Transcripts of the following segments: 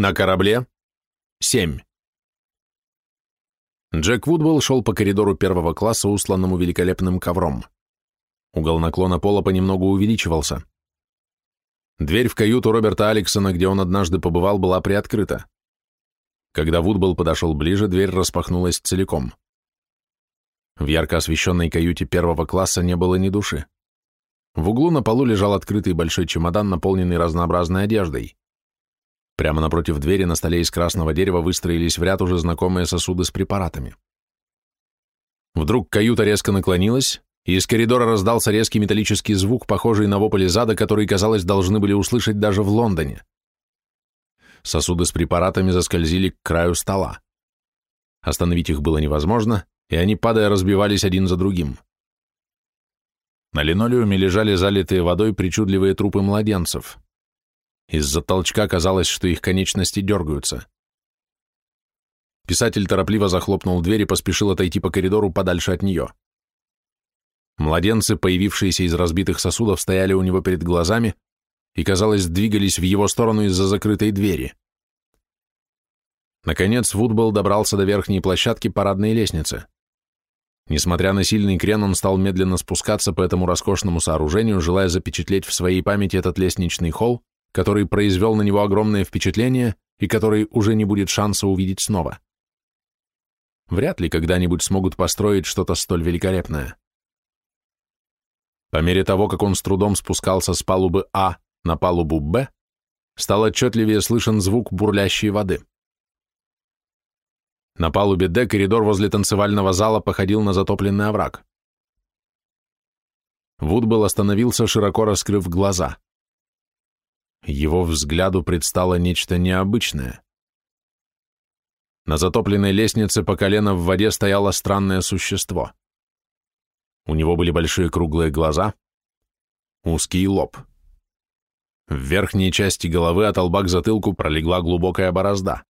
На корабле семь. Джек Вудвелл шел по коридору первого класса, усланному великолепным ковром. Угол наклона пола понемногу увеличивался. Дверь в каюту Роберта Алексона, где он однажды побывал, была приоткрыта. Когда Вудбелл подошел ближе, дверь распахнулась целиком. В ярко освещенной каюте первого класса не было ни души. В углу на полу лежал открытый большой чемодан, наполненный разнообразной одеждой. Прямо напротив двери на столе из красного дерева выстроились в ряд уже знакомые сосуды с препаратами. Вдруг каюта резко наклонилась, и из коридора раздался резкий металлический звук, похожий на вопль зада, который, казалось, должны были услышать даже в Лондоне. Сосуды с препаратами заскользили к краю стола. Остановить их было невозможно, и они, падая, разбивались один за другим. На линолеуме лежали залитые водой причудливые трупы младенцев. Из-за толчка казалось, что их конечности дергаются. Писатель торопливо захлопнул дверь и поспешил отойти по коридору подальше от нее. Младенцы, появившиеся из разбитых сосудов, стояли у него перед глазами и, казалось, двигались в его сторону из-за закрытой двери. Наконец, Вудбелл добрался до верхней площадки парадной лестницы. Несмотря на сильный крен, он стал медленно спускаться по этому роскошному сооружению, желая запечатлеть в своей памяти этот лестничный холл, который произвел на него огромное впечатление и который уже не будет шанса увидеть снова. Вряд ли когда-нибудь смогут построить что-то столь великолепное. По мере того, как он с трудом спускался с палубы А на палубу Б, стал отчетливее слышен звук бурлящей воды. На палубе Д коридор возле танцевального зала походил на затопленный овраг. Вудбелл остановился, широко раскрыв глаза. Его взгляду предстало нечто необычное. На затопленной лестнице по колено в воде стояло странное существо. У него были большие круглые глаза, узкий лоб. В верхней части головы от лба к затылку пролегла глубокая борозда.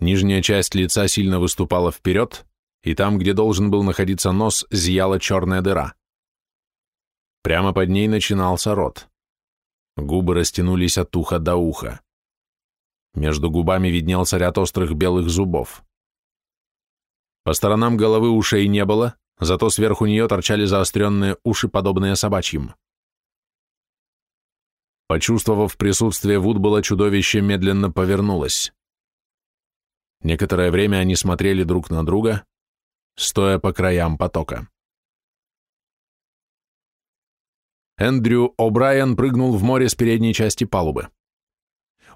Нижняя часть лица сильно выступала вперед, и там, где должен был находиться нос, зияла черная дыра. Прямо под ней начинался рот. Губы растянулись от уха до уха. Между губами виднелся ряд острых белых зубов. По сторонам головы ушей не было, зато сверху нее торчали заостренные уши, подобные собачьим. Почувствовав присутствие Вудбола, чудовище медленно повернулось. Некоторое время они смотрели друг на друга, стоя по краям потока. Эндрю О'Брайен прыгнул в море с передней части палубы.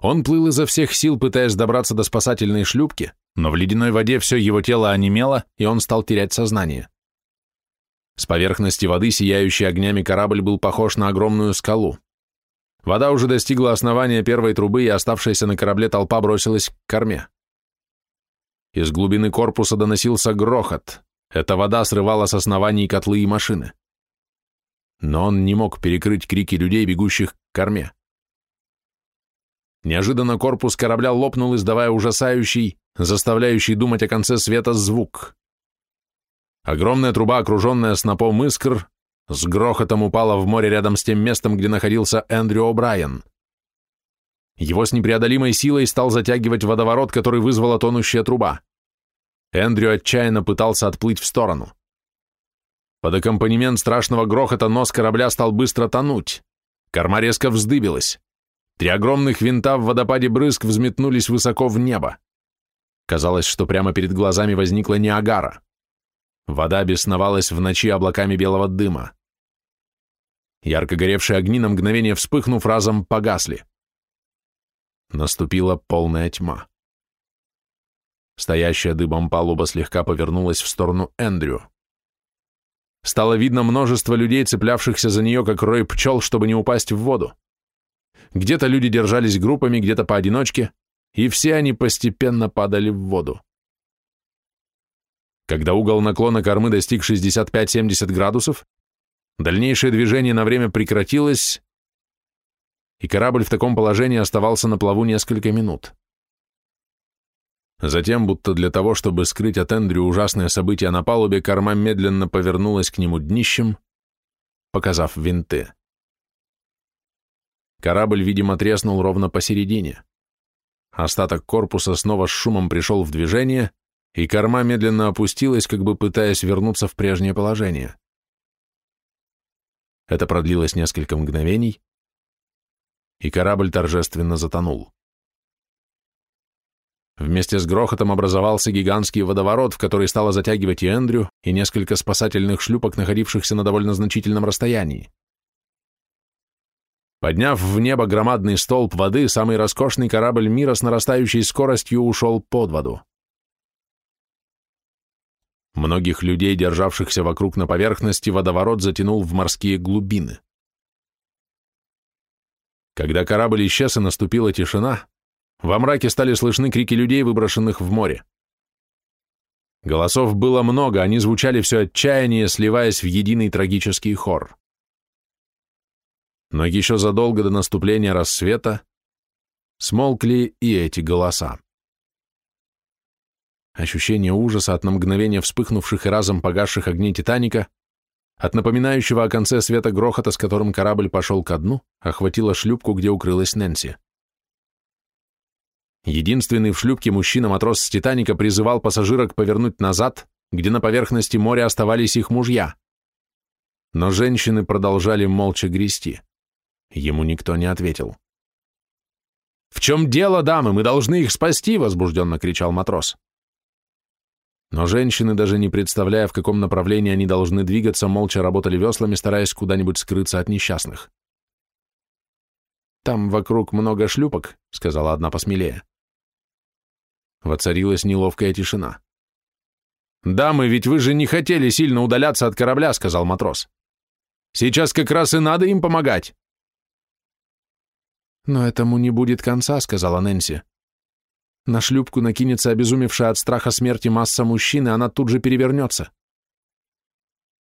Он плыл изо всех сил, пытаясь добраться до спасательной шлюпки, но в ледяной воде все его тело онемело, и он стал терять сознание. С поверхности воды сияющий огнями корабль был похож на огромную скалу. Вода уже достигла основания первой трубы, и оставшаяся на корабле толпа бросилась к корме. Из глубины корпуса доносился грохот. Эта вода срывала с оснований котлы и машины. Но он не мог перекрыть крики людей, бегущих к корме. Неожиданно корпус корабля лопнул, издавая ужасающий, заставляющий думать о конце света звук. Огромная труба, окруженная снопом искр, с грохотом упала в море рядом с тем местом, где находился Эндрю О'Брайен. Его с непреодолимой силой стал затягивать водоворот, который вызвала тонущая труба. Эндрю отчаянно пытался отплыть в сторону. Под аккомпанемент страшного грохота нос корабля стал быстро тонуть. Корма резко вздыбилась. Три огромных винта в водопаде брызг взметнулись высоко в небо. Казалось, что прямо перед глазами возникла Ниагара. Вода бесновалась в ночи облаками белого дыма. Ярко горевшие огни на мгновение вспыхнув, разом погасли. Наступила полная тьма. Стоящая дыбом палуба слегка повернулась в сторону Эндрю. Стало видно множество людей, цеплявшихся за нее, как рой пчел, чтобы не упасть в воду. Где-то люди держались группами, где-то поодиночке, и все они постепенно падали в воду. Когда угол наклона кормы достиг 65-70 градусов, дальнейшее движение на время прекратилось, и корабль в таком положении оставался на плаву несколько минут. Затем, будто для того, чтобы скрыть от Эндрю ужасное событие на палубе, корма медленно повернулась к нему днищем, показав винты. Корабль, видимо, треснул ровно посередине. остаток корпуса снова с шумом пришел в движение, и корма медленно опустилась, как бы пытаясь вернуться в прежнее положение. Это продлилось несколько мгновений, и корабль торжественно затонул. Вместе с грохотом образовался гигантский водоворот, в который стало затягивать и Эндрю, и несколько спасательных шлюпок, находившихся на довольно значительном расстоянии. Подняв в небо громадный столб воды, самый роскошный корабль мира с нарастающей скоростью ушел под воду. Многих людей, державшихся вокруг на поверхности, водоворот затянул в морские глубины. Когда корабль исчез и наступила тишина, во мраке стали слышны крики людей, выброшенных в море. Голосов было много, они звучали все отчаяние, сливаясь в единый трагический хор. Но еще задолго до наступления рассвета смолкли и эти голоса. Ощущение ужаса от на мгновение вспыхнувших и разом погасших огней Титаника, от напоминающего о конце света грохота, с которым корабль пошел ко дну, охватило шлюпку, где укрылась Нэнси. Единственный в шлюпке мужчина-матрос с Титаника призывал пассажирок повернуть назад, где на поверхности моря оставались их мужья. Но женщины продолжали молча грести. Ему никто не ответил. «В чем дело, дамы? Мы должны их спасти!» — возбужденно кричал матрос. Но женщины, даже не представляя, в каком направлении они должны двигаться, молча работали веслами, стараясь куда-нибудь скрыться от несчастных. «Там вокруг много шлюпок», — сказала одна посмелее. Воцарилась неловкая тишина. «Дамы, ведь вы же не хотели сильно удаляться от корабля», — сказал матрос. «Сейчас как раз и надо им помогать». «Но этому не будет конца», — сказала Нэнси. На шлюпку накинется обезумевшая от страха смерти масса мужчин, и она тут же перевернется.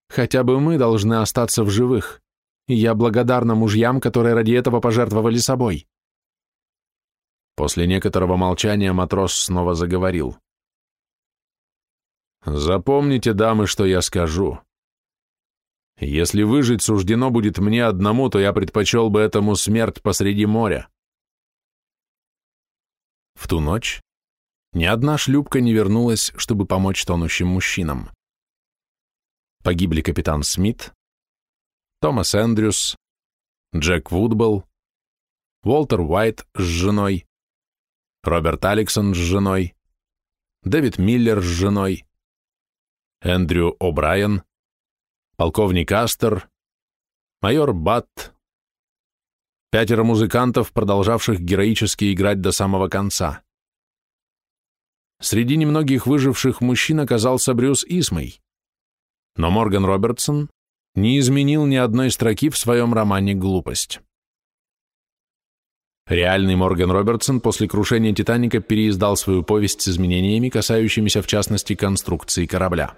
Хотя бы мы должны остаться в живых, и я благодарна мужьям, которые ради этого пожертвовали собой. После некоторого молчания матрос снова заговорил. «Запомните, дамы, что я скажу. Если выжить суждено будет мне одному, то я предпочел бы этому смерть посреди моря. В ту ночь ни одна шлюпка не вернулась, чтобы помочь тонущим мужчинам. Погибли капитан Смит, Томас Эндрюс, Джек Вудбелл, Уолтер Уайт с женой, Роберт Алексон с женой, Дэвид Миллер с женой, Эндрю О'Брайен, полковник Астер, майор Батт, пятеро музыкантов, продолжавших героически играть до самого конца. Среди немногих выживших мужчин оказался Брюс Исмей, но Морган Робертсон не изменил ни одной строки в своем романе «Глупость». Реальный Морган Робертсон после крушения «Титаника» переиздал свою повесть с изменениями, касающимися в частности конструкции корабля.